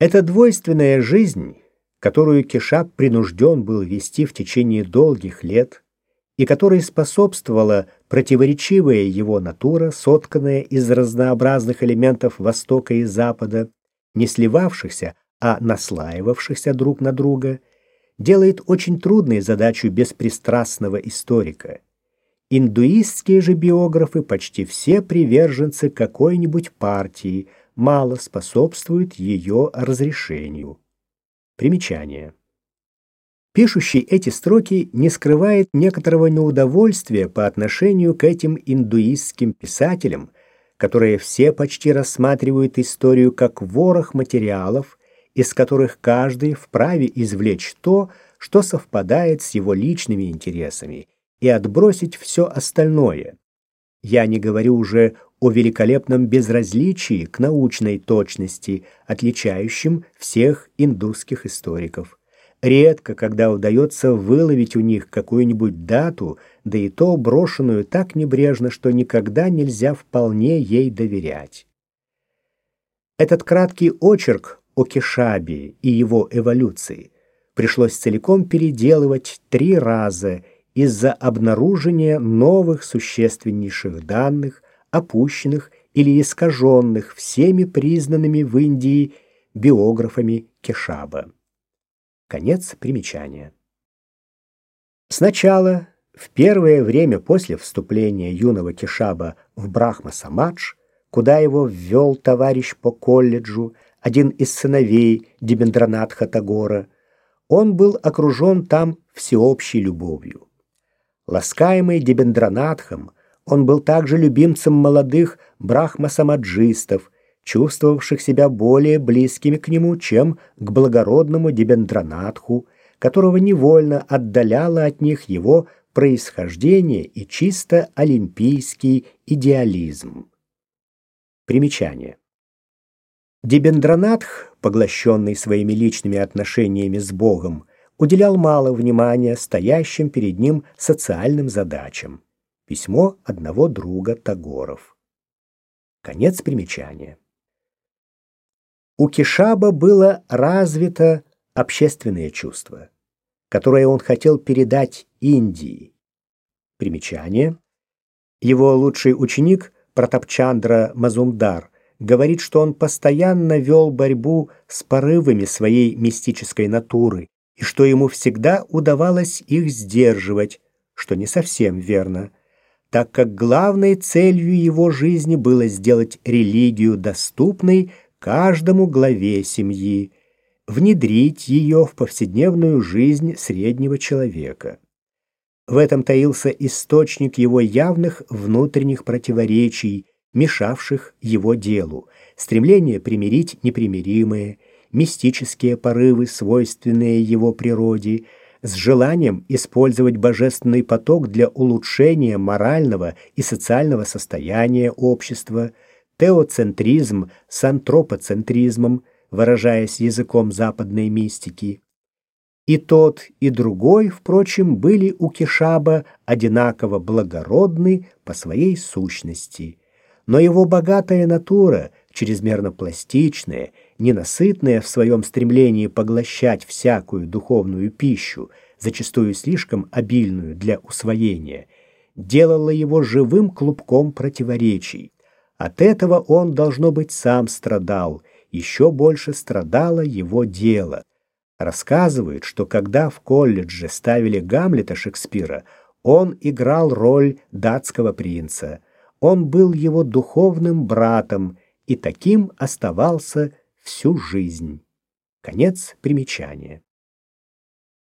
Эта двойственная жизнь, которую Кешап принужден был вести в течение долгих лет, и которой способствовала противоречивая его натура, сотканная из разнообразных элементов Востока и Запада, не сливавшихся, а наслаивавшихся друг на друга, делает очень трудной задачу беспристрастного историка. Индуистские же биографы почти все приверженцы какой-нибудь партии, мало способствуют ее разрешению. Примечание. Пишущий эти строки не скрывает некоторого неудовольствия по отношению к этим индуистским писателям, которые все почти рассматривают историю как ворох материалов, из которых каждый вправе извлечь то, что совпадает с его личными интересами, и отбросить все остальное. Я не говорю уже о великолепном безразличии к научной точности, отличающем всех индусских историков. Редко, когда удается выловить у них какую-нибудь дату, да и то брошенную так небрежно, что никогда нельзя вполне ей доверять. Этот краткий очерк о Кешабе и его эволюции пришлось целиком переделывать три раза из-за обнаружения новых существеннейших данных, опущенных или искаженных всеми признанными в Индии биографами Кешаба. Конец примечания. Сначала, в первое время после вступления юного Кешаба в Брахма-Самадж, куда его ввел товарищ по колледжу, один из сыновей Дебендранатха Тагора, он был окружен там всеобщей любовью. Ласкаемый Дебендранатхом, он был также любимцем молодых брахма-самаджистов, чувствовавших себя более близкими к нему, чем к благородному Дебендранатху, которого невольно отдаляло от них его происхождение и чисто олимпийский идеализм. Примечание. Дебендранатх, поглощенный своими личными отношениями с Богом, уделял мало внимания стоящим перед ним социальным задачам. Письмо одного друга Тагоров. Конец примечания. У Кишаба было развито общественное чувство, которое он хотел передать Индии. Примечание. Его лучший ученик Пратапчандра Мазумдар говорит, что он постоянно вел борьбу с порывами своей мистической натуры и что ему всегда удавалось их сдерживать, что не совсем верно, так как главной целью его жизни было сделать религию доступной каждому главе семьи, внедрить ее в повседневную жизнь среднего человека. В этом таился источник его явных внутренних противоречий, мешавших его делу, стремление примирить непримиримое, мистические порывы, свойственные его природе, с желанием использовать божественный поток для улучшения морального и социального состояния общества – теоцентризм с антропоцентризмом, выражаясь языком западной мистики. И тот, и другой, впрочем, были у Кишаба одинаково благородны по своей сущности. Но его богатая натура, чрезмерно пластичная, ненасытная в своем стремлении поглощать всякую духовную пищу, зачастую слишком обильную для усвоения, делала его живым клубком противоречий. От этого он, должно быть, сам страдал, еще больше страдало его дело. Рассказывают, что когда в колледже ставили Гамлета Шекспира, он играл роль датского принца. Он был его духовным братом и таким оставался всю жизнь. Конец примечания.